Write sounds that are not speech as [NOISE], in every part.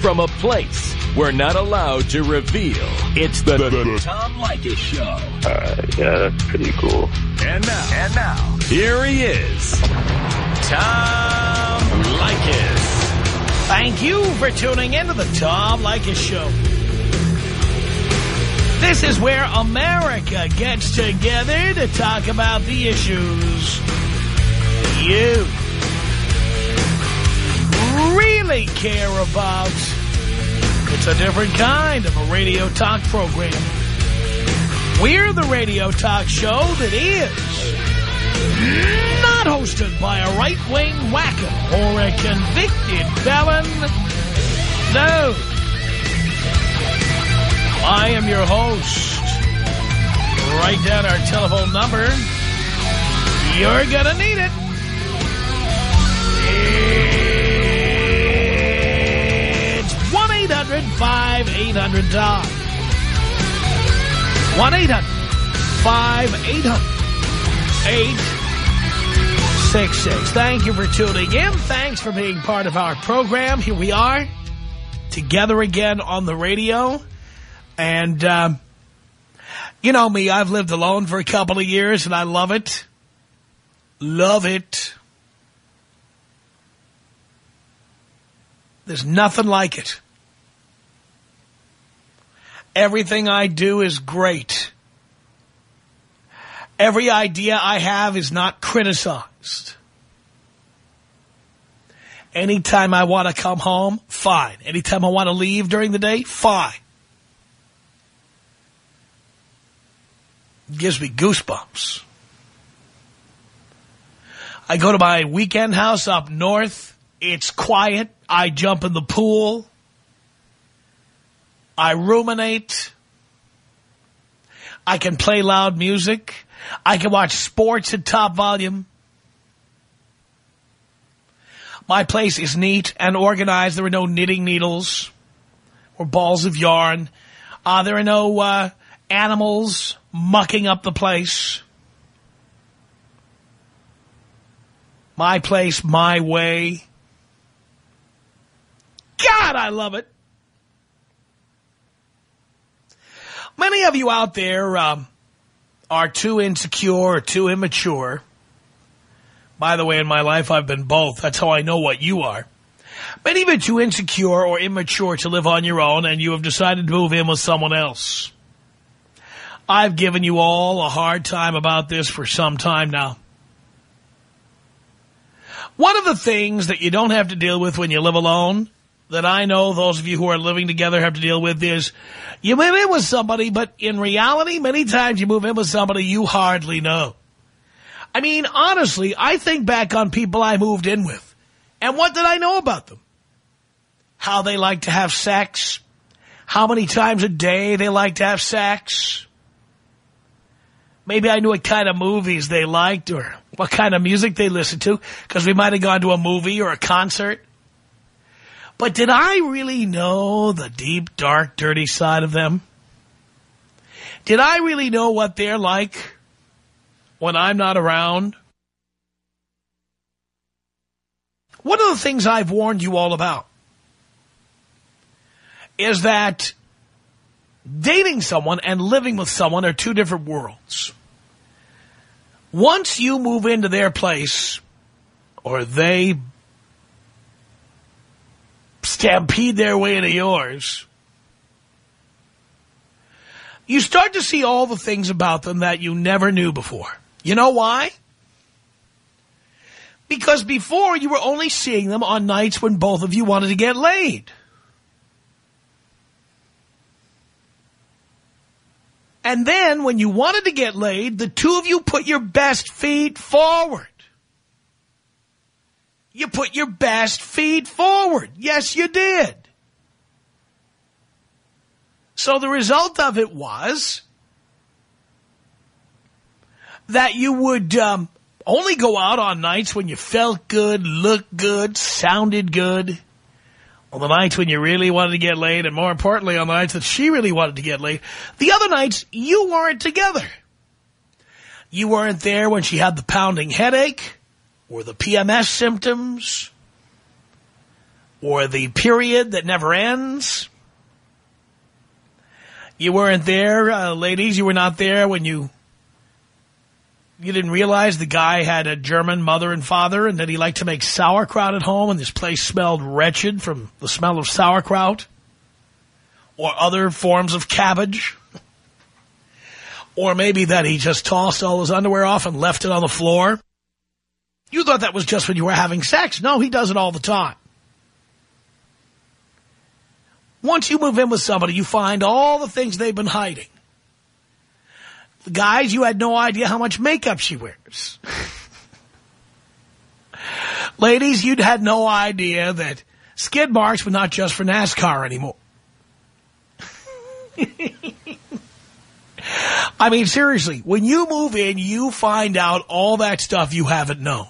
from a place we're not allowed to reveal. It's the, the, the Tom Leykis Show. Uh, yeah, that's pretty cool. And now, and now, here he is, Tom Leykis. Thank you for tuning in to the Tom Leykis Show. This is where America gets together to talk about the issues you really care about. It's a different kind of a radio talk program. We're the radio talk show that is not hosted by a right-wing wacko or a convicted felon. No. I am your host. Write down our telephone number. You're gonna need it. It's 1-800-5800-TOM. 1-800-5800-866. Thank you for tuning in. Thanks for being part of our program. Here we are, together again on the radio. And, um, you know me, I've lived alone for a couple of years, and I love it. Love it. There's nothing like it. Everything I do is great. Every idea I have is not criticized. Anytime I want to come home, fine. Anytime I want to leave during the day, fine. Gives me goosebumps. I go to my weekend house up north. It's quiet. I jump in the pool. I ruminate. I can play loud music. I can watch sports at top volume. My place is neat and organized. There are no knitting needles or balls of yarn. Uh, there are no uh, animals mucking up the place. My place, my way. God, I love it. Many of you out there um, are too insecure or too immature. By the way, in my life, I've been both. That's how I know what you are. Many of you are too insecure or immature to live on your own, and you have decided to move in with someone else. I've given you all a hard time about this for some time now. One of the things that you don't have to deal with when you live alone that I know those of you who are living together have to deal with is you move in with somebody, but in reality, many times you move in with somebody you hardly know. I mean, honestly, I think back on people I moved in with. And what did I know about them? How they like to have sex. How many times a day they like to have sex. Maybe I knew what kind of movies they liked or what kind of music they listened to because we might have gone to a movie or a concert. But did I really know the deep, dark, dirty side of them? Did I really know what they're like when I'm not around? One of the things I've warned you all about is that dating someone and living with someone are two different worlds. Once you move into their place, or they stampede their way into yours, you start to see all the things about them that you never knew before. You know why? Because before you were only seeing them on nights when both of you wanted to get laid. And then when you wanted to get laid, the two of you put your best feet forward. You put your best feet forward. Yes, you did. So the result of it was that you would um, only go out on nights when you felt good, looked good, sounded good. On the nights when you really wanted to get laid, and more importantly, on the nights that she really wanted to get laid. The other nights, you weren't together. You weren't there when she had the pounding headache or the PMS symptoms or the period that never ends. You weren't there, uh, ladies. You were not there when you you didn't realize the guy had a German mother and father and that he liked to make sauerkraut at home and this place smelled wretched from the smell of sauerkraut or other forms of cabbage. [LAUGHS] Or maybe that he just tossed all his underwear off and left it on the floor. You thought that was just when you were having sex. No, he does it all the time. Once you move in with somebody, you find all the things they've been hiding. The guys, you had no idea how much makeup she wears. [LAUGHS] Ladies, you'd had no idea that skid marks were not just for NASCAR anymore. [LAUGHS] I mean, seriously, when you move in, you find out all that stuff you haven't known.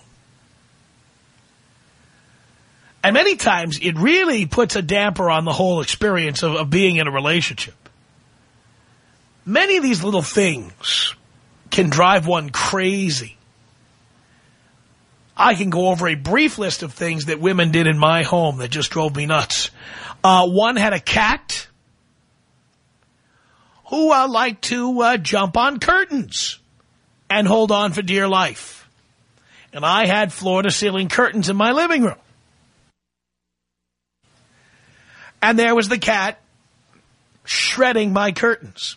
And many times it really puts a damper on the whole experience of, of being in a relationship. Many of these little things can drive one crazy. I can go over a brief list of things that women did in my home that just drove me nuts. Uh, one had a cat who uh, liked to uh, jump on curtains and hold on for dear life. And I had floor-to-ceiling curtains in my living room. And there was the cat shredding my curtains.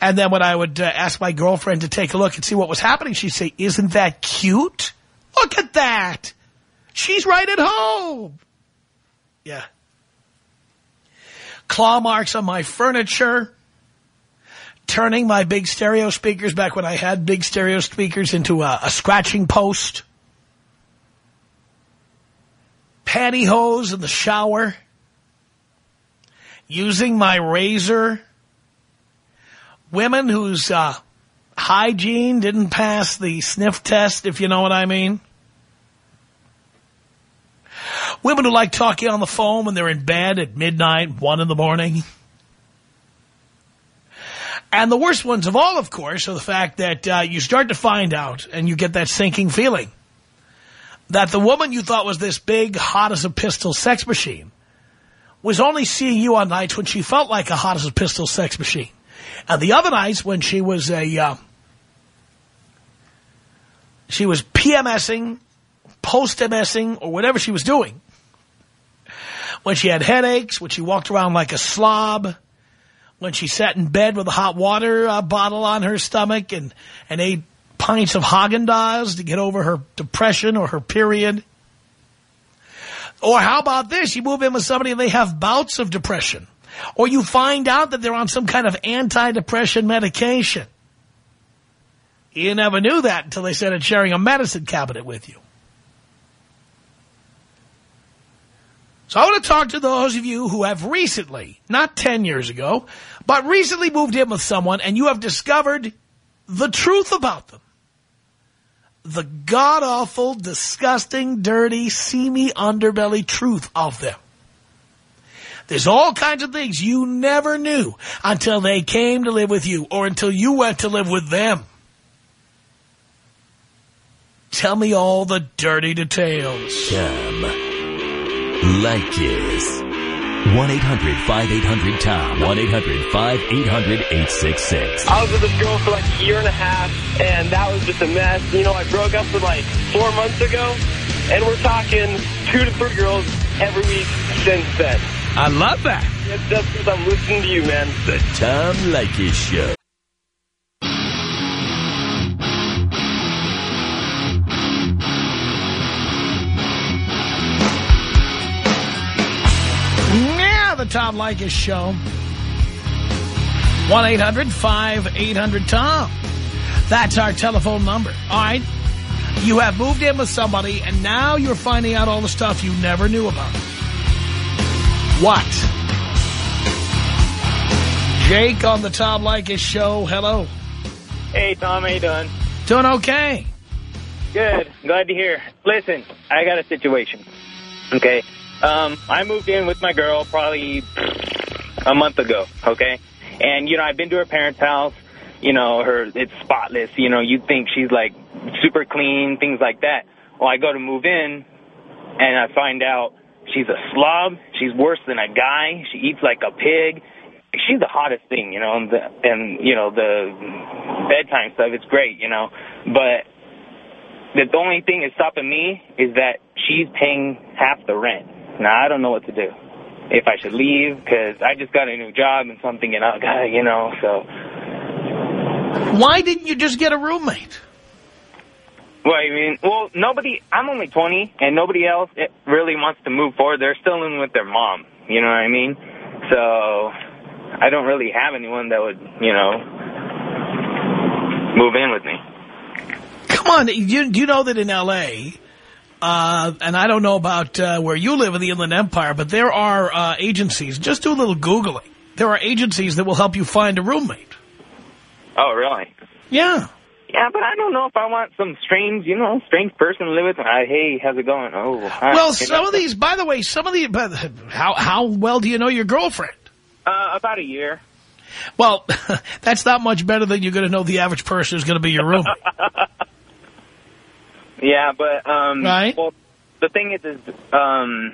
And then when I would uh, ask my girlfriend to take a look and see what was happening, she'd say, isn't that cute? Look at that. She's right at home. Yeah. Claw marks on my furniture. Turning my big stereo speakers back when I had big stereo speakers into a, a scratching post pantyhose in the shower, using my razor, women whose uh, hygiene didn't pass the sniff test, if you know what I mean. Women who like talking on the phone when they're in bed at midnight, one in the morning. And the worst ones of all, of course, are the fact that uh, you start to find out and you get that sinking feeling that the woman you thought was this big, hot as a pistol sex machine was only seeing you on nights when she felt like a hot as a pistol sex machine. And the other nights when she was a, uh, she was PMSing, post-MSing, or whatever she was doing. When she had headaches, when she walked around like a slob, when she sat in bed with a hot water uh, bottle on her stomach and, and ate pints of Haagen-Dazs to get over her depression or her period. Or how about this? You move in with somebody and they have bouts of depression. Or you find out that they're on some kind of anti-depression medication. You never knew that until they started sharing a medicine cabinet with you. So I want to talk to those of you who have recently, not 10 years ago, but recently moved in with someone and you have discovered the truth about them the god-awful, disgusting, dirty, seamy underbelly truth of them. There's all kinds of things you never knew until they came to live with you or until you went to live with them. Tell me all the dirty details. Tom Leykis. 1-800-5800-TOM. 1-800-5800-866. I was with this girl for like a year and a half, and that was just a mess. You know, I broke up with like four months ago, and we're talking two to three girls every week since then. I love that. It's just because I'm listening to you, man. The Tom Leykis Show. Tom Leykis Show. 1-800-5800-TOM. That's our telephone number. All right? You have moved in with somebody, and now you're finding out all the stuff you never knew about. What? Jake on the Tom Leykis Show. Hello. Hey, Tom, how you doing? Doing okay. Good. Glad to hear. Listen, I got a situation. Okay. Um, I moved in with my girl probably a month ago, okay? And, you know, I've been to her parents' house. You know, her it's spotless. You know, you think she's, like, super clean, things like that. Well, I go to move in, and I find out she's a slob. She's worse than a guy. She eats like a pig. She's the hottest thing, you know, and, the, and you know the bedtime stuff. It's great, you know, but the only thing that's stopping me is that she's paying half the rent. Now I don't know what to do. If I should leave because I just got a new job and something, and I got you know, so. Why didn't you just get a roommate? Well, I mean, well, nobody, I'm only 20, and nobody else eh, really wants to move forward. They're still living with their mom, you know what I mean? So, I don't really have anyone that would, you know, move in with me. Come on, you, do you know that in L.A., uh, and I don't know about uh, where you live in the Inland Empire, but there are uh, agencies, just do a little Googling. There are agencies that will help you find a roommate. Oh, really? Yeah. Yeah, but I don't know if I want some strange, you know, strange person to live with. I, hey, how's it going? Oh, hi. Well, some of these, by the way, some of the, how how well do you know your girlfriend? Uh, about a year. Well, [LAUGHS] that's not much better than you're going to know the average person who's going to be your roommate. [LAUGHS] yeah, but um, right. Well, the thing is, is um,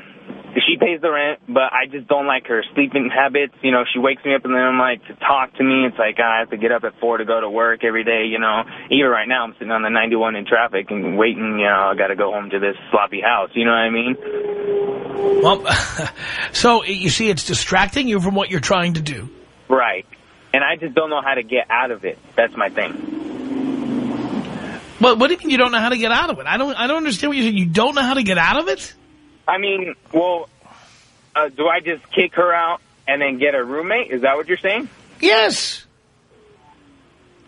she pays the rent, but I just don't like her sleeping habits. You know, she wakes me up and then I'm like to talk to me. It's like I have to get up at 4 to go to work every day, you know. Even right now I'm sitting on the 91 in traffic and waiting, you know, I got to go home to this sloppy house. You know what I mean? Well, [LAUGHS] so you see it's distracting you from what you're trying to do. Right. And I just don't know how to get out of it. That's my thing. Well, what do you mean you don't know how to get out of it? I don't I don't understand what you're saying. You don't know how to get out of it? I mean, well, uh, do I just kick her out and then get a roommate? Is that what you're saying? Yes. [LAUGHS]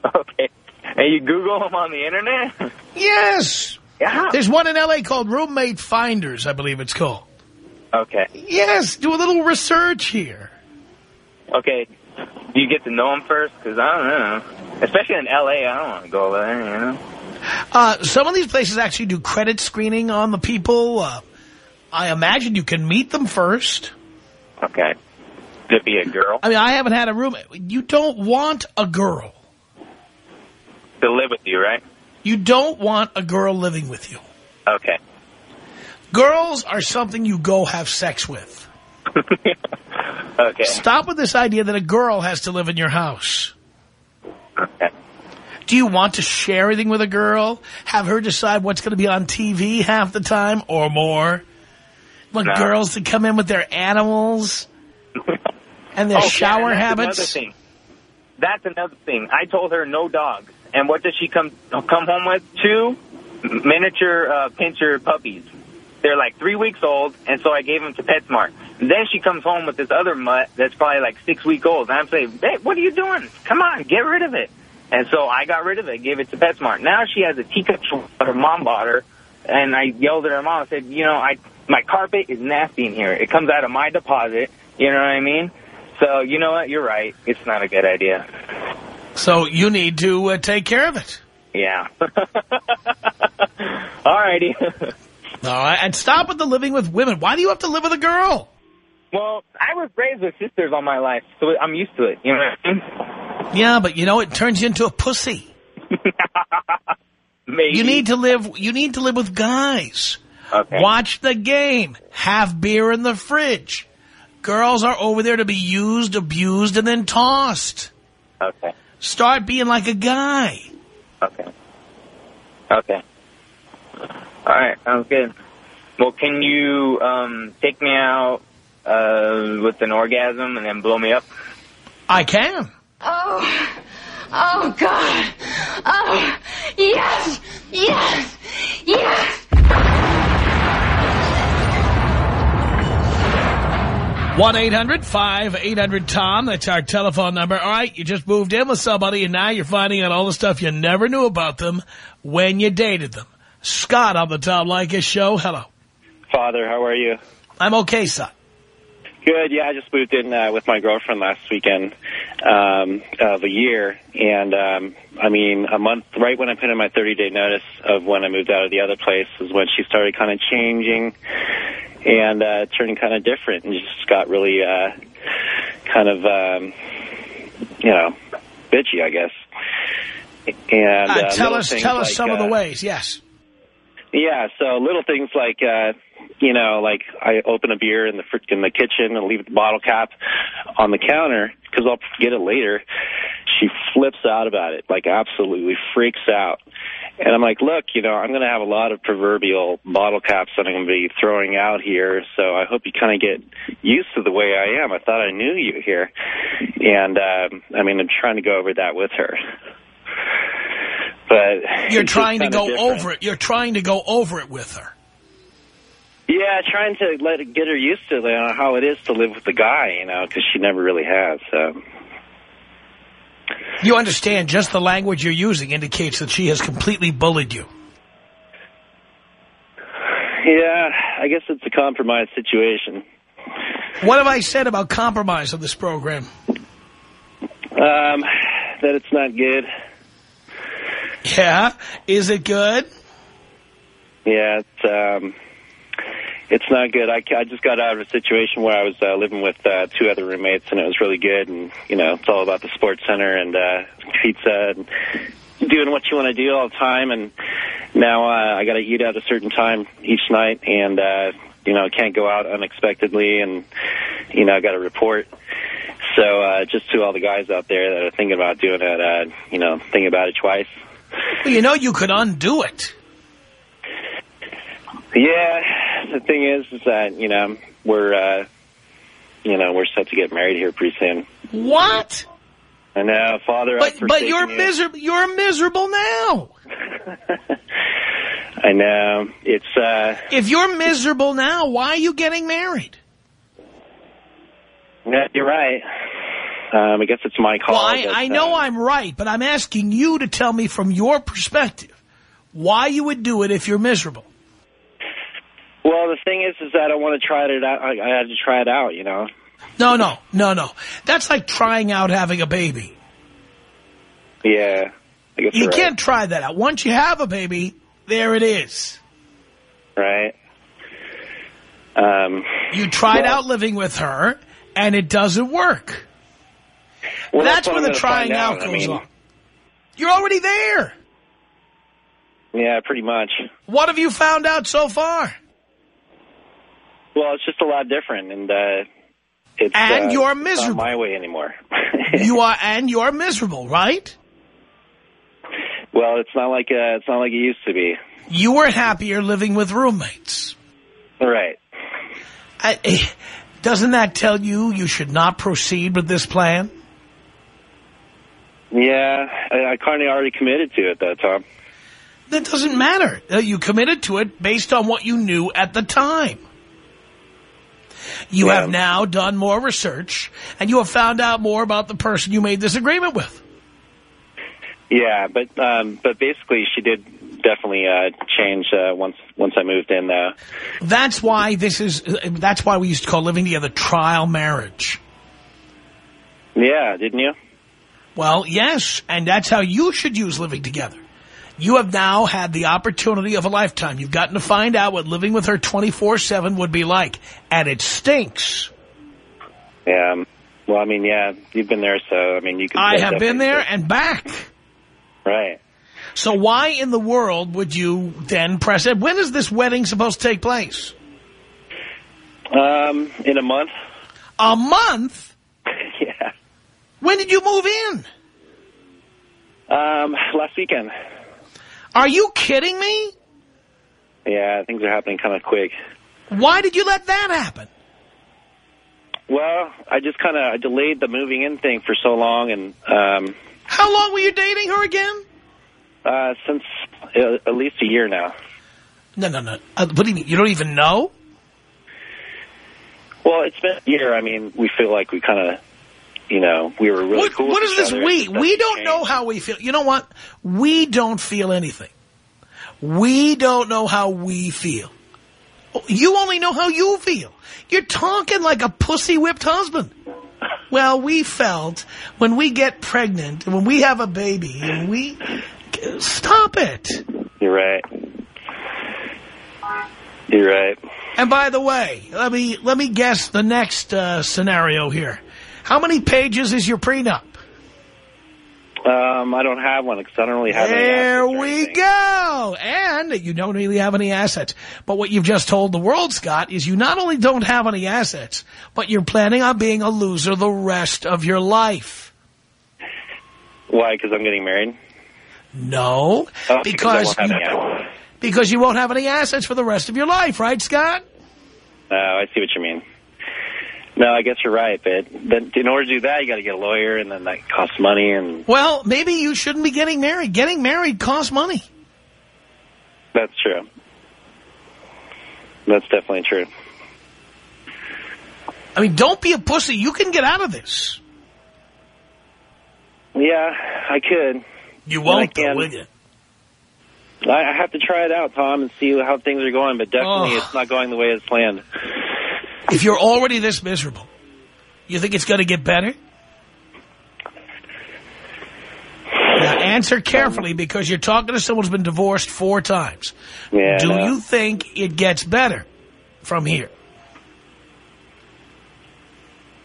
Okay. And you Google them on the Internet? [LAUGHS] Yes. Yeah. There's one in L.A. called Roommate Finders, I believe it's called. Okay. Yes. Do a little research here. Okay. Do you get to know them first? Because I don't know. Especially in L.A., I don't want to go over there, you know? Uh, some of these places actually do credit screening on the people. Uh, I imagine you can meet them first. Okay. To be a girl? I mean, I haven't had a roommate. You don't want a girl. To live with you, right? You don't want a girl living with you. Okay. Girls are something you go have sex with. [LAUGHS] okay. Stop with this idea that a girl has to live in your house. Okay. Do you want to share everything with a girl? Have her decide what's going to be on TV half the time or more? Want No. girls to come in with their animals and their [LAUGHS] Okay, shower and that's habits? Another thing. That's another thing. I told her no dogs. And what does she come come home with? Two miniature uh, pinscher puppies. They're like three weeks old, and so I gave them to PetSmart. Then she comes home with this other mutt that's probably like six week old. And I'm saying, hey, what are you doing? Come on, get rid of it. And so I got rid of it, gave it to PetSmart. Now she has a teacup her mom bought her, and I yelled at her mom and said, you know, I my carpet is nasty in here. It comes out of my deposit. You know what I mean? So you know what? You're right. It's not a good idea. So you need to uh, take care of it. Yeah. [LAUGHS] All righty. [LAUGHS] All right, and stop with the living with women. Why do you have to live with a girl? well, I was raised with sisters all my life, so I'm used to it. You know what I mean? Yeah, but you know it turns you into a pussy. [LAUGHS] Maybe. You need to live. You need to live with guys. Okay. Watch the game. Have beer in the fridge. Girls are over there to be used, abused, and then tossed. Okay. Start being like a guy. Okay. Okay. All right. Sounds good. Well, can you um, take me out uh, with an orgasm and then blow me up? I can. Oh, oh God. Oh, yes, yes, yes. one eight hundred five eight hundred tom That's our telephone number. All right, you just moved in with somebody, and now you're finding out all the stuff you never knew about them when you dated them. Scott on the Tom Leykis show. Hello. Father, how are you? I'm okay, son. Good. Yeah, I just moved in uh, with my girlfriend last weekend um, of a year, and um, I mean, a month right when I put in my 30-day notice of when I moved out of the other place is when she started kind of changing and uh, turning kind of different, and just got really uh, kind of um, you know bitchy, I guess. And Uh, uh, tell us, tell us like, some of the uh, ways. Yes. Yeah, so little things like uh, you know, like I open a beer in the in the kitchen and leave the bottle cap on the counter because I'll get it later. She flips out about it, like absolutely freaks out. And I'm like, look, you know, I'm going to have a lot of proverbial bottle caps that I'm going to be throwing out here, so I hope you kind of get used to the way I am. I thought I knew you here. And, um, I mean, I'm trying to go over that with her. But You're trying to go different. over it. You're trying to go over it with her. Yeah, trying to let it, get her used to you know, how it is to live with the guy, you know, because she never really has. So. You understand just the language you're using indicates that she has completely bullied you. Yeah, I guess it's a compromise situation. What have I said about compromise on this program? Um, that it's not good. Yeah? Is it good? Yeah, it's um, it's not good. I, I just got out of a situation where I was uh, living with uh, two other roommates, and it was really good. And you know, it's all about the SportsCenter and uh, pizza and doing what you want to do all the time. And now uh, I got to eat at a certain time each night, and uh, you know, can't go out unexpectedly, and you know, I got to report. So uh, just to all the guys out there that are thinking about doing it, uh, you know, thinking about it twice. Well, you know you could undo it. Yeah, the thing is, is that you know we're uh, you know we're set to get married here pretty soon. What? I know, Father. But but you're you. miserable. You're miserable now. [LAUGHS] I know it's. uh If you're miserable now, why are you getting married? Yeah, you're right. Um, I guess it's my call. Well, I, but, I know uh, I'm right, but I'm asking you to tell me from your perspective why you would do it if you're miserable. Well, the thing is, is that I want to try it out. I, I had to try it out. You know. No, no, no, no. That's like trying out having a baby. Yeah. I You you're can't try that out. Once you have a baby, there it is. Right. right. Um. You tried Well- out living with her, and it doesn't work. Well, that's what where the trying out I goes mean, on. You're already there. Yeah, pretty much. What have you found out so far? Well, it's just a lot different, and uh, it's And uh, you're miserable. my way anymore. [LAUGHS] You are, and you're miserable, right? well, it's not like uh, it's not like it used to be. You were happier living with roommates. Right. I, [SIGHS] doesn't that tell you you should not proceed with this plan? Yeah, I, I kind of already committed to it, though, Tom. That doesn't matter. Uh, You committed to it based on what you knew at the time. You Yeah. have now done more research, and you have found out more about the person you made this agreement with. Yeah, but um, but basically, she did definitely uh, change uh, once once I moved in, though. That's why this is, uh, that's why we used to call living together trial marriage. Yeah, didn't you? Well, yes, and that's how you should use living together. You have now had the opportunity of a lifetime. You've gotten to find out what living with her 24-7 would be like, and it stinks. Yeah. Well, I mean, yeah, you've been there, so I mean, you can... I have been there and back. Right. So why in the world would you then press it? When is this wedding supposed to take place? Um, in a month. A month? [LAUGHS] yeah. When did you move in? Um, last weekend. Are you kidding me? Yeah, things are happening kind of quick. Why did you let that happen? Well, I just kind of delayed the moving in thing for so long, and um, How long were you dating her again? uh, since uh, at least a year now. No, no, no. Uh, what do you mean? You don't even know? Well, it's been a year. I mean, we feel like we kind of, you know, we were really What, cool. what is this we? We don't know how we feel. You know what? We don't feel anything. We don't know how we feel. You only know how you feel. You're talking like a pussy-whipped husband. Well, we felt when we get pregnant, when we have a baby, and we... Stop it. You're right. You're right. And by the way, let me let me guess the next uh, scenario here. How many pages is your prenup? Um, I don't have one because I don't really have any There we go. And you don't really have any assets. But what you've just told the world, Scott, is you not only don't have any assets, but you're planning on being a loser the rest of your life. Why? Because I'm getting married? No, Oh, because won't you, have any assets. because you won't have any assets for the rest of your life, right, Scott? Oh, I see what you mean. No, I guess you're right, but then in order to do that, you got to get a lawyer, and then that costs money, and Well, maybe you shouldn't be getting married. Getting married costs money. that's true. That's definitely true. I mean, don't be a pussy. You can get out of this. Yeah, I could. You won't, though, will you? I I have to try it out, Tom, and see how things are going, but definitely Oh. it's not going the way it's planned. If you're already this miserable, you think it's going to get better? Now, answer carefully because you're talking to someone who's been divorced four times. Yeah, Do no. you think it gets better from here?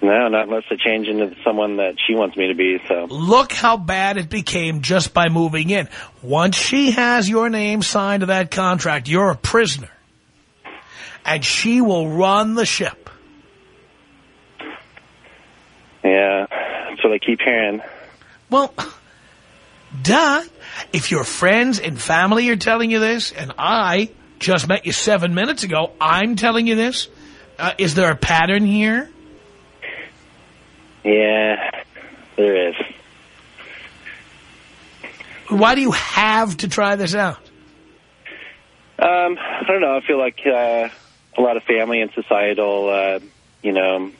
No, not unless I change into someone that she wants me to be, so. Look how bad it became just by moving in. Once she has your name signed to that contract, you're a prisoner. And she will run the ship. Yeah, that's what I keep hearing. Well, duh. If your friends and family are telling you this, and I just met you seven minutes ago, I'm telling you this, uh, is there a pattern here? Yeah, there is. Why do you have to try this out? Um, I don't know. I feel like uh, a lot of family and societal, uh, you know.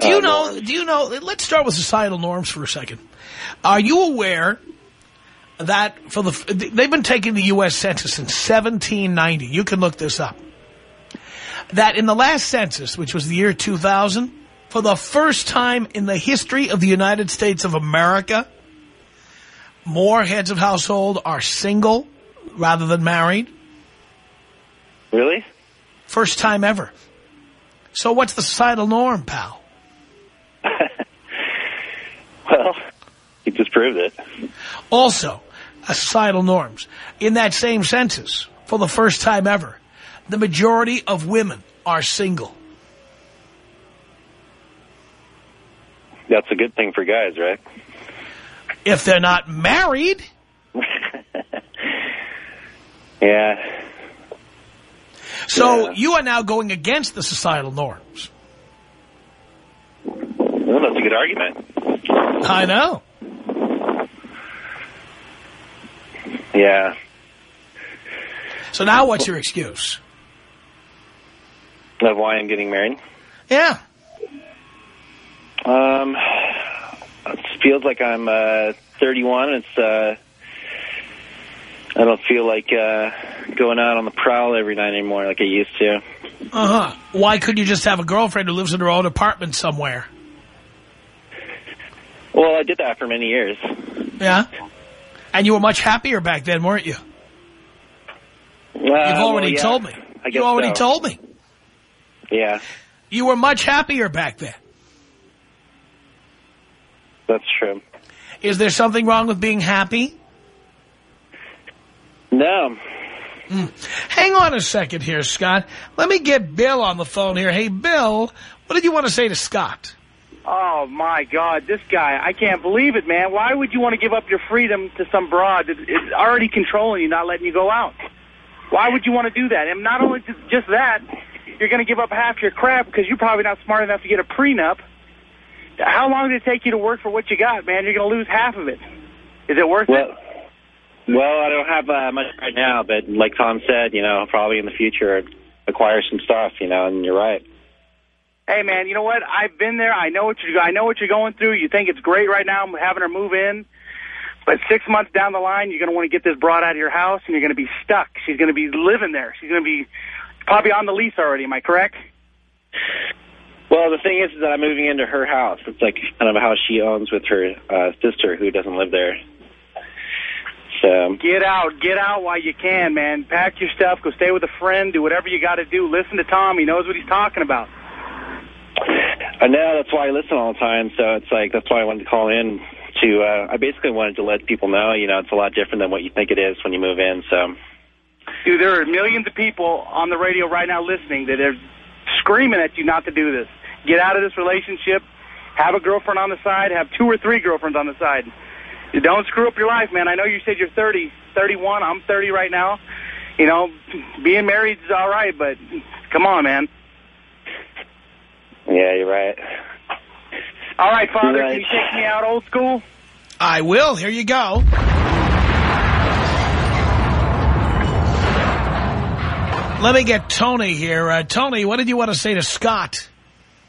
Do you uh, know, norms. do you know, let's start with societal norms for a second. Are you aware that for the, they've been taking the U.S. Census since 1790. You can look this up. That in the last census, which was the year 2000, for the first time in the history of the United States of America, more heads of household are single rather than married. Really? First time ever. So what's the societal norm, pal? [LAUGHS] Well, you just proved it. Also, uh, societal norms. In that same census, for the first time ever, the majority of women are single. That's a good thing for guys, right? If they're not married, [LAUGHS] Yeah. So Yeah. you are now going against the societal norms. Well, that's a good argument. I know. Yeah. So now what's your excuse? Of why I'm getting married? Yeah. Um, it feels like I'm uh, 31. It's uh, I don't feel like uh, going out on the prowl every night anymore like I used to. Uh-huh. Why couldn't you just have a girlfriend who lives in her own apartment somewhere? Well, I did that for many years. Yeah? And you were much happier back then, weren't you? Uh, You've already well, yeah, told me. You already so. told me. Yeah, You were much happier back then. that's true. Is there something wrong with being happy? No. Hmm. Hang on a second here, Scott. Let me get Bill on the phone here. Hey, Bill, what did you want to say to Scott? Oh my God, this guy! I can't believe it, man. Why would you want to give up your freedom to some broad that is already controlling you, not letting you go out? Why would you want to do that? And not only just, just that, you're going to give up half your crap because you're probably not smart enough to get a prenup. How long did it take you to work for what you got, man? You're going to lose half of it. Is it worth Well, it? Well, I don't have uh, much right now, but like Tom said, you know, probably in the future acquire some stuff, you know, and you're right. Hey, man, you know what? I've been there. I know what you. I know what you're going through. You think it's great right now having her move in, but six months down the line, you're going to want to get this broad out of your house, and you're going to be stuck. She's going to be living there. She's going to be probably on the lease already. Am I correct? Well, the thing is, is that I'm moving into her house. It's like kind of a house she owns with her uh, sister who doesn't live there. So, Get out. Get out while you can, man. Pack your stuff. Go stay with a friend. Do whatever you got to do. Listen to Tom. He knows what he's talking about. I know that's why I listen all the time. So it's like that's why I wanted to call in, to, uh, I basically wanted to let people know, you know, it's a lot different than what you think it is when you move in. So, Dude, there are millions of people on the radio right now listening that are screaming at you not to do this. Get out of this relationship. Have a girlfriend on the side. Have two or three girlfriends on the side. Don't screw up your life, man. I know you said you're 30, 31. I'm 30 right now. You know, being married is all right, but come on, man. yeah, you're right. All right, Father, Right. can you take me out old school? I will. Here you go. Let me get Tony here. Uh, Tony, what did you want to say to Scott?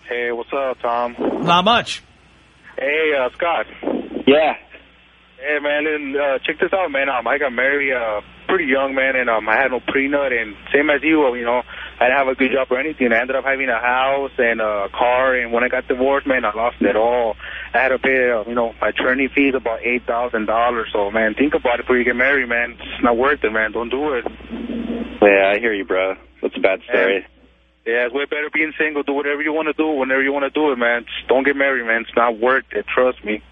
Hey, what's up, Tom? Not much. Hey, uh, Scott. Yeah. Hey, man, and uh, check this out, man. Um, I got married uh, pretty young, man, and um, I had no prenup, and same as you, uh, you know, I didn't have a good job or anything. I ended up having a house and a car, and when I got divorced, man, I lost it all. I had to pay, uh, you know, my attorney fees about eight thousand dollars. So, man, think about it before you get married, man. It's not worth it, man. Don't do it. Yeah, I hear you, bro. That's a bad story. Yeah, it's way better being single. Do whatever you want to do whenever you want to do it, man. Just don't get married, man. It's not worth it. Trust me.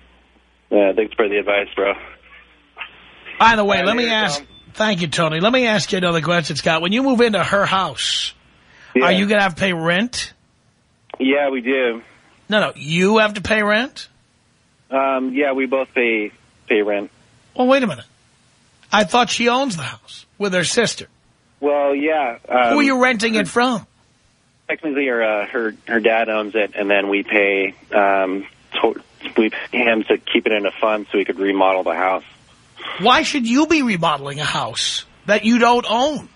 Yeah, thanks for the advice, bro. By the way, let me ask. Tom. Thank you, Tony. Let me ask you another question, Scott. When you move into her house, Yeah. are you going to have to pay rent? Yeah, we do. No, no. You have to pay rent? Um, yeah, we both pay pay rent. Well, wait a minute. I thought she owns the house with her sister. Well, yeah. Um, Who are you renting it from? Technically, her uh, her her dad owns it, and then we pay um we him to keep it in a fund so we could remodel the house. Why should you be remodeling a house that you don't own?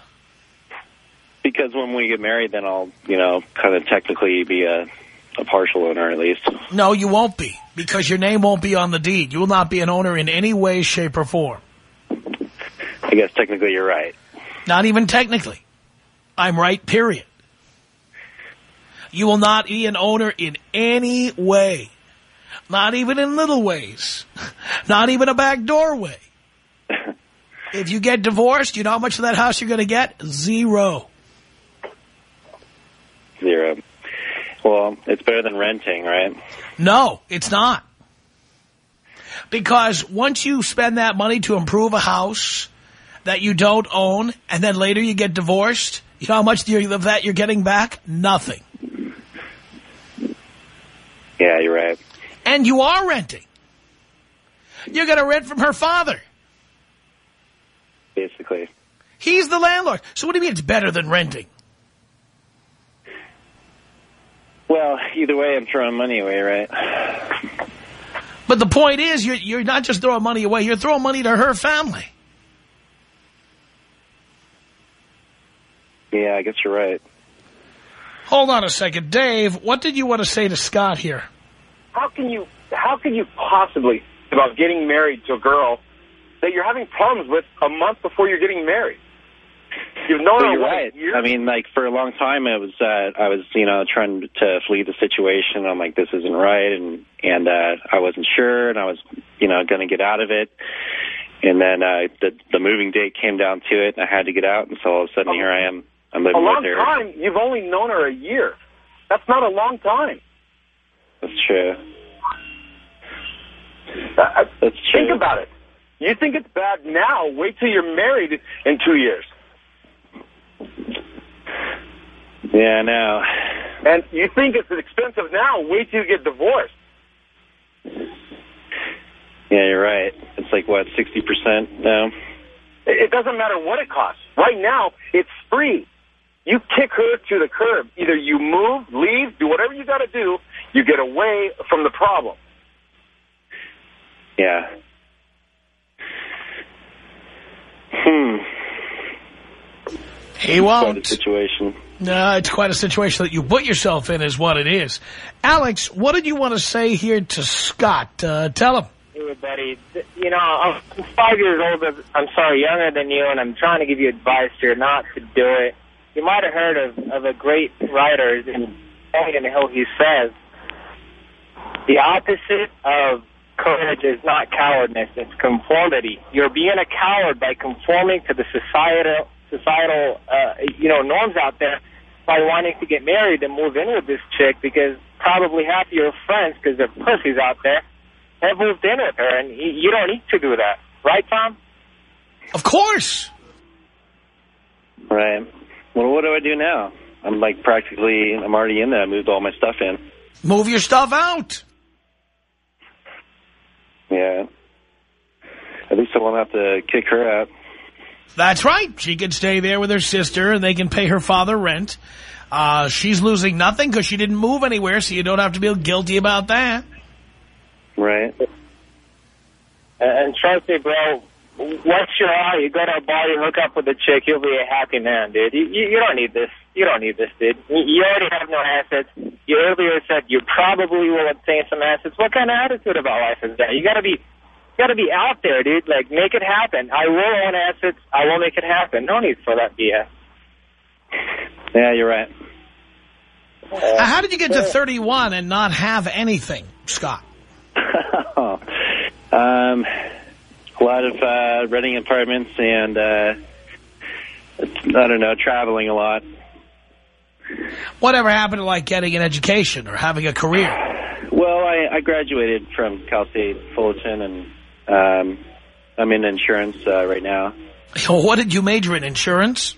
Because when we get married, then I'll you know kind of technically be a a partial owner at least. No, you won't be, because your name won't be on the deed. You will not be an owner in any way, shape, or form. I guess technically you're right. Not even technically. I'm right, period. You will not be an owner in any way. Not even in little ways. [LAUGHS] Not even a back doorway. [LAUGHS] If you get divorced, you know how much of that house you're going to get? Zero. Zero. Well, it's better than renting, right? No, it's not. Because once you spend that money to improve a house that you don't own, and then later you get divorced, you know how much of that you're getting back? Nothing. Yeah, you're right. And you are renting. You're going to rent from her father. Basically. He's the landlord. So what do you mean it's better than renting? Well, either way, I'm throwing money away, right? But the point is, you're, you're not just throwing money away, you're throwing money to her family. Yeah, I guess you're right. Hold on a second. Dave, what did you want to say to Scott here? How can you how can you possibly about getting married to a girl that you're having problems with a month before you're getting married? You've known Well, her you're right. a year? I mean, like for a long time, it was uh, I was you know trying to flee the situation. I'm like, this isn't right, and and uh, I wasn't sure, and I was you know going to get out of it. And then uh, the the moving date came down to it, and I had to get out. And so all of a sudden, here I am. I'm a living long with her. time. You've only known her a year. That's not a long time. That's true. That's true. Think about it. You think it's bad now? Wait till you're married in two years. Yeah, I know. And you think it's expensive now? Wait till you get divorced. Yeah, you're right. It's like what sixty percent now. It it doesn't matter what it costs. Right now, it's free. You kick her to the curb. Either you move, leave, do whatever you got to do. You get away from the problem. Yeah. Hmm. He Quite a won't. situation. No, it's quite a situation that you put yourself in is what it is. Alex, what did you want to say here to Scott? Uh, tell him. Hey, buddy. You know, I'm five years older. I'm sorry, younger than you, and I'm trying to give you advice here not to do it. You might have heard of, of a great writer in Napoleon Hill. He says, the opposite of courage is not cowardness, it's conformity. You're being a coward by conforming to the societal, societal uh, you know, norms out there by wanting to get married and move in with this chick because probably half of your friends, because they're pussies out there, have moved in with her, and y- you don't need to do that. Right, Tom? Of course. Right. Well, what do I do now? I'm like practically, I'm already in there. I moved all my stuff in. Move your stuff out. Yeah. At least I won't have to kick her out. That's right. She can stay there with her sister, and they can pay her father rent. Uh, she's losing nothing because she didn't move anywhere, so you don't have to feel guilty about that. Right. And, and trust me, bro, once you're out, you go to a bar, you hook up with a chick, you'll be a happy man, dude. You, you, you don't need this. You don't need this, dude. You, you already have no assets. You earlier said you probably will obtain some assets. What kind of attitude about life is that? You gotta be, you gotta be out there, dude. Like, make it happen. I will own assets. I will make it happen. No need for that BS. Yeah, you're right. Uh, How did you get to 31 and not have anything, Scott? [LAUGHS] um, a lot of uh, renting apartments and, uh, I don't know, traveling a lot. Whatever happened to, like, getting an education or having a career? Well, I, I graduated from Cal State Fullerton, and um, I'm in insurance uh, right now. [LAUGHS] What did you major in, insurance?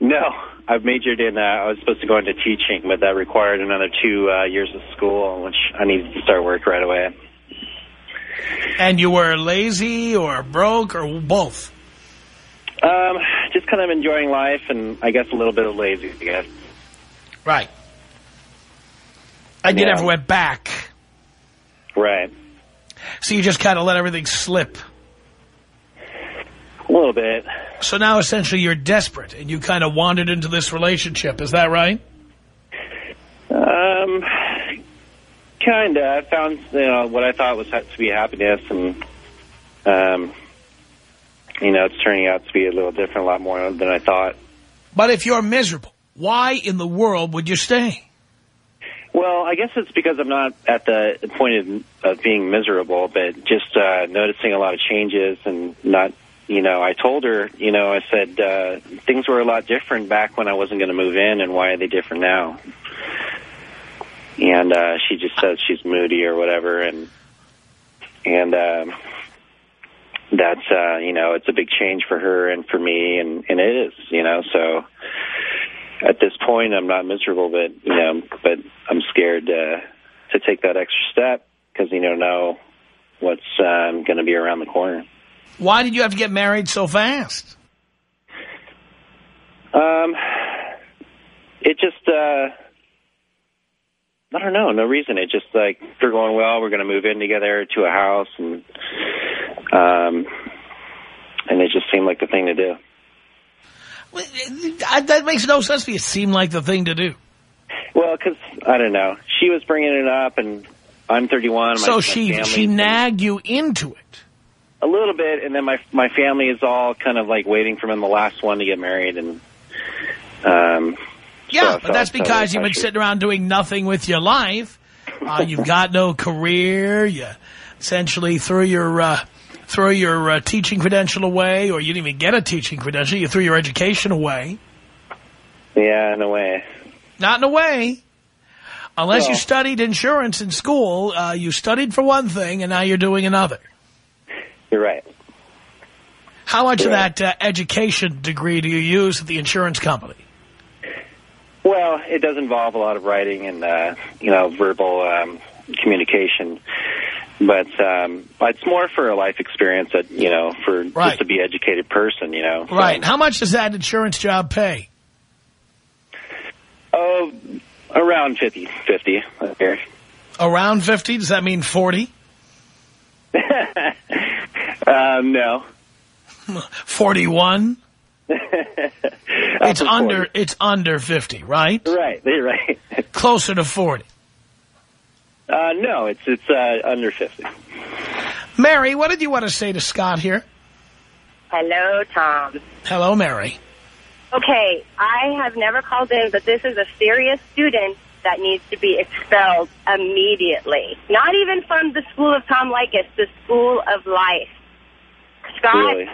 No, I've majored in, uh, I was supposed to go into teaching, but that required another two uh, years of school, which I needed to start work right away. And you were lazy or broke or both? Um, just kind of enjoying life and I guess a little bit of lazy, I guess. Right. And you Yeah. never went back. Right. So you just kind of let everything slip. A little bit. So now essentially you're desperate and you kind of wandered into this relationship. Is that right? Um, kind of. I found, you know, what I thought was to be happiness, and, um, you know, it's turning out to be a little different, a lot more than I thought. But if you're miserable, why in the world would you stay? Well, I guess it's because I'm not at the point of, of being miserable, but just uh, noticing a lot of changes and not, you know, I told her, you know, I said uh, things were a lot different back when I wasn't going to move in, and why are they different now? And uh, she just says she's moody or whatever, and and um, that's uh, you know, it's a big change for her and for me, and and it is, you know, so at this point, I'm not miserable, but you know, but I'm scared uh, to take that extra step because you don't know what's um, going to be around the corner. Why did you have to get married so fast? Um, it just, uh, I don't know, no reason. It just like they're going well. We're going to move in together to a house, and um, and it just seemed like the thing to do. That makes no sense to me. It seemed like the thing to do. Well, because I don't know, she was bringing it up, and I'm 31. So my she family- she nagged you into it. A little bit, and then my my family is all kind of like waiting for him, the last one to get married, and um. so Yeah, but felt that's because you've been sitting around doing nothing with your life. Uh, you've got no career. You essentially threw your uh, threw your uh, teaching credential away, or you didn't even get a teaching credential. You threw your education away. Yeah, in a way. Not in a way. Unless you studied insurance in school, uh, you studied for one thing, and now you're doing another. You're right. How much of Right. that uh, education degree do you use at the insurance company? Well, it does involve a lot of writing and uh, you know verbal um, communication, but um, it's more for a life experience that you know for Right. just to be an educated person. You know, So- Right. How much does that insurance job pay? Oh, around fifty fifty. Okay. Around 50? Does that mean 40? [LAUGHS] um, no. [LAUGHS] 41? [LAUGHS] It's under 40. it's under 50, right? Right, right. Closer to 40. Uh, no, it's it's uh, under fifty. Mary, what did you want to say to Scott here? Hello, Tom. Hello, Mary. Okay, I have never called in, but this is a serious student that needs to be expelled immediately. Not even from the school of Tom Leykis, the school of life. Scott, Really?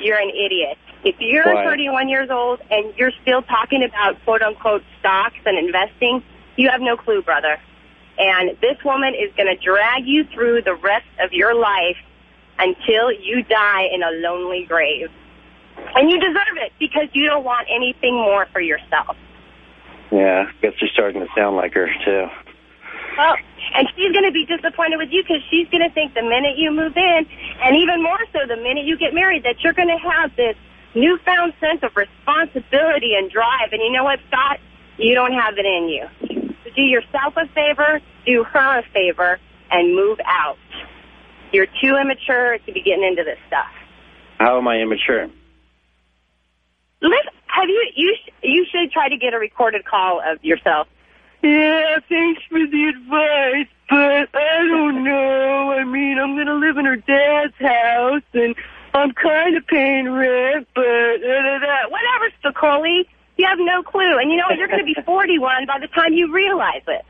you're an idiot. If you're Why? 31 years old and you're still talking about quote-unquote stocks and investing, you have no clue, brother. And this woman is going to drag you through the rest of your life until you die in a lonely grave. And you deserve it because you don't want anything more for yourself. Yeah, I guess you're starting to sound like her, too. Well, and she's going to be disappointed with you because she's going to think the minute you move in, and even more so the minute you get married, that you're going to have this newfound sense of responsibility and drive. And you know what, Scott? You don't have it in you. So do yourself a favor, do her a favor, and move out. You're too immature to be getting into this stuff. How am I immature? Liv, have you, you, sh- you should try to get a recorded call of yourself. Yeah, thanks for the advice, but I don't [LAUGHS] know. I mean, I'm going to live in her dad's house, and I'm kind of paying rent, but da, da, da. whatever, Stacoli. You have no clue. And you know what? You're going to be [LAUGHS] 41 by the time you realize it.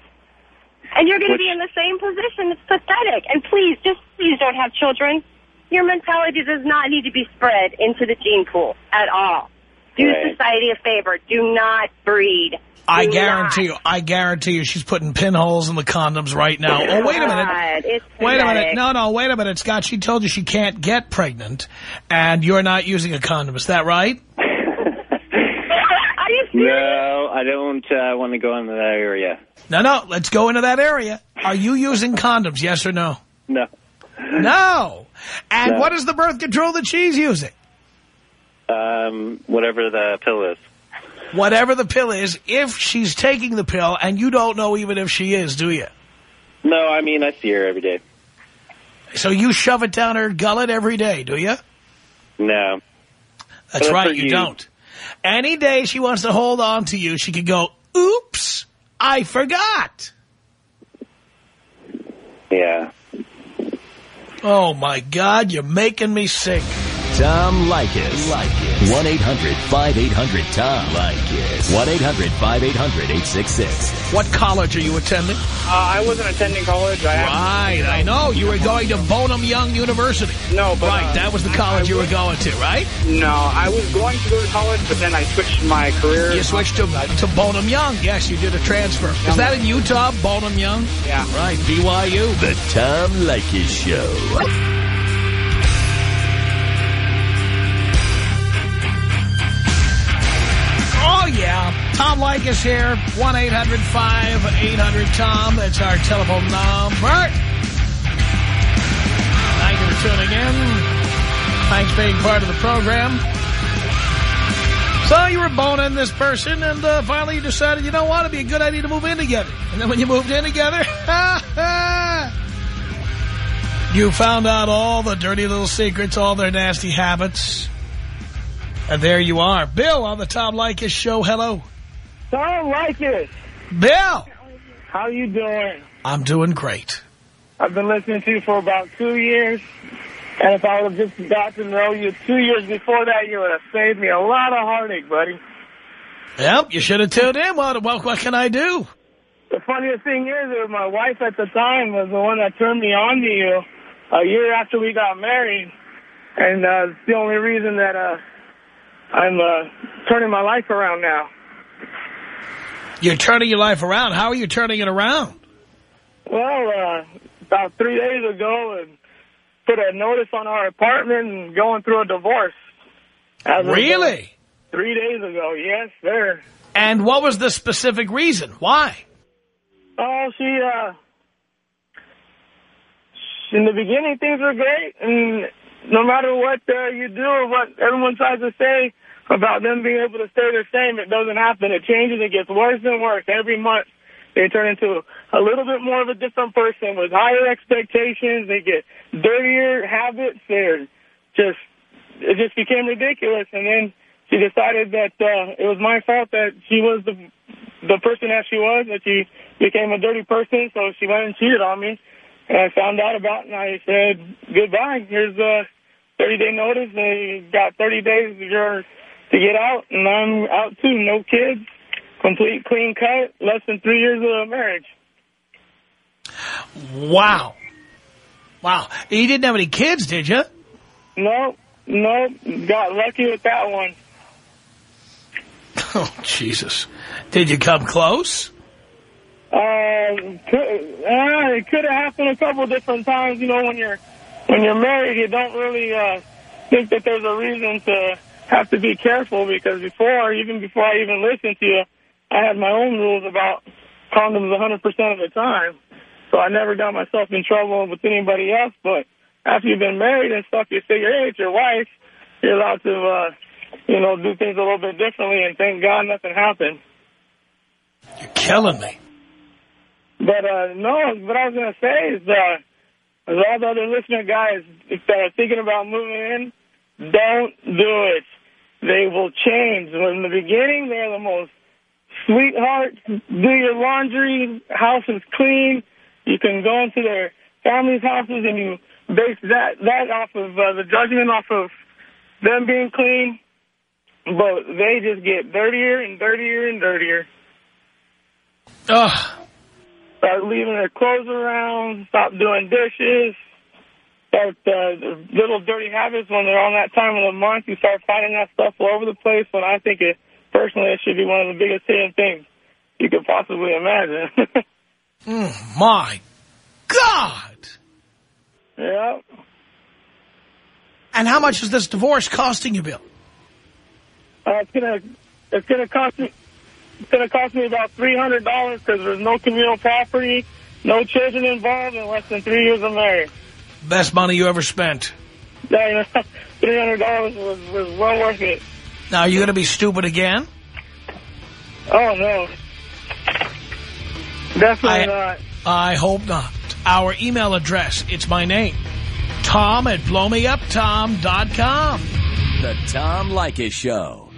And you're going to be in the same position. It's pathetic. And please, just please don't have children. Your mentality does not need to be spread into the gene pool at all. Do Right. society a favor. Do not breed. I guarantee not. you, I guarantee you she's putting pinholes in the condoms right now. Oh, wait a minute. God, it's Wait a minute. No, no, wait a minute, Scott. She told you she can't get pregnant, and you're not using a condom. Is that right? [LAUGHS] Are you serious? No, I don't uh, want to go into that area. No, no. Let's go into that area. Are you using condoms, yes or no? No. No. And No. what is the birth control that she's using? Um, whatever the pill is. Whatever the pill is, if she's taking the pill, and you don't know even if she is, do you? No, I mean, I see her every day. So you shove it down her gullet every day, do you? No. That's But right, you you. don't. Any day she wants to hold on to you, she could go, oops, I forgot. Yeah. Oh, my God, you're making me sick. Tom Leykis. Leykis. 1-800-5800-TOM. Leykis. 1-800-5800-866. What college are you attending? Uh, I wasn't attending college. I Right, I know. You were going to Bonham Young University. No, but, Right, uh, that was the college you were going to, right? No, I was going to go to college, but then I switched my career. You switched to, to Bonham Young. Yes, you did a transfer. Is that in Utah, Bonham Young? Yeah. Right, BYU. The Tom Leykis Show. Yeah. Tom Leykis here. 1-800-5800-TOM. That's our telephone number. Thank you for tuning in. Thanks for being part of the program. So you were boning this person, and uh, finally you decided, you know what, it'd be a good idea to move in together. And then when you moved in together, [LAUGHS] you found out all the dirty little secrets, all their nasty habits. And there you are. Bill on the Tom Leykis show. Hello. Tom Leykis, Bill. how you doing? I'm doing great. I've been listening to you for about two years. And if I would have just got to know you two years before that, you would have saved me a lot of heartache, buddy. Yep, you should have tuned in. What, what, what can I do? The funniest thing is that my wife at the time was the one that turned me on to you a year after we got married. And uh, it's the only reason that uh, I'm uh, turning my life around now. You're turning your life around. How are you turning it around? Well, uh, about three days ago, and put a notice on our apartment and going through a divorce. As Really? Three days ago, yes, sir. And what was the specific reason? Why? Oh, she, uh, in the beginning things were great, and no matter what uh, you do what everyone tries to say about them being able to stay the same, it doesn't happen. It changes. It gets worse and worse every month. They turn into a little bit more of a different person with higher expectations. They get dirtier habits. They're just, it just became ridiculous. And then she decided that uh, it was my fault that she was the the person that she was, that she became a dirty person. So she went and cheated on me. And I found out about it, and I said, goodbye. Here's uh, a 30-day notice. They got 30 days to get out, and I'm out too. No kids, complete clean cut, less than three years of marriage. Wow. Wow. You didn't have any kids, did you? No, no, got lucky with that one. [LAUGHS] Oh, Jesus. Did you come close? Uh, could, uh, it could have happened a couple different times. You know, when you're when you're married, you don't really uh, think that there's a reason to have to be careful because before, even before I even listened to you, I had my own rules about condoms 100% of the time. So I never got myself in trouble with anybody else. But after you've been married and stuff, you figure, hey, it's your wife. You're allowed to, uh, you know, do things a little bit differently. And thank God nothing happened. You're killing me. But, uh, no, what I was going to say is, uh, all the other listener guys that are thinking about moving in, don't do it. They will change. In the beginning, they're the most sweetheart. Do your laundry. House is clean. You can go into their family's houses and you base that, that off of uh, the judgment off of them being clean. But they just get dirtier and dirtier and dirtier. Ugh. Start leaving their clothes around. Stop doing dishes. Start uh, little dirty habits when they're on that time of the month. You start finding that stuff all over the place. When I think it, personally, it should be one of the biggest hidden things you could possibly imagine. [LAUGHS] Mm, my God. yeah. And how much is this divorce costing you, Bill? Uh, it's gonna it's gonna cost me it's gonna cost me about three hundred dollars because there's no communal property, no children involved, and less than three years of marriage. Best money you ever spent. Yeah, you know, [LAUGHS] three hundred dollars was was well worth it. Now, are you going to be stupid again? Oh no, definitely I, not. I hope not. Our email address, it's my name, Tom at blowmeuptom.com. The Tom Leykis Show.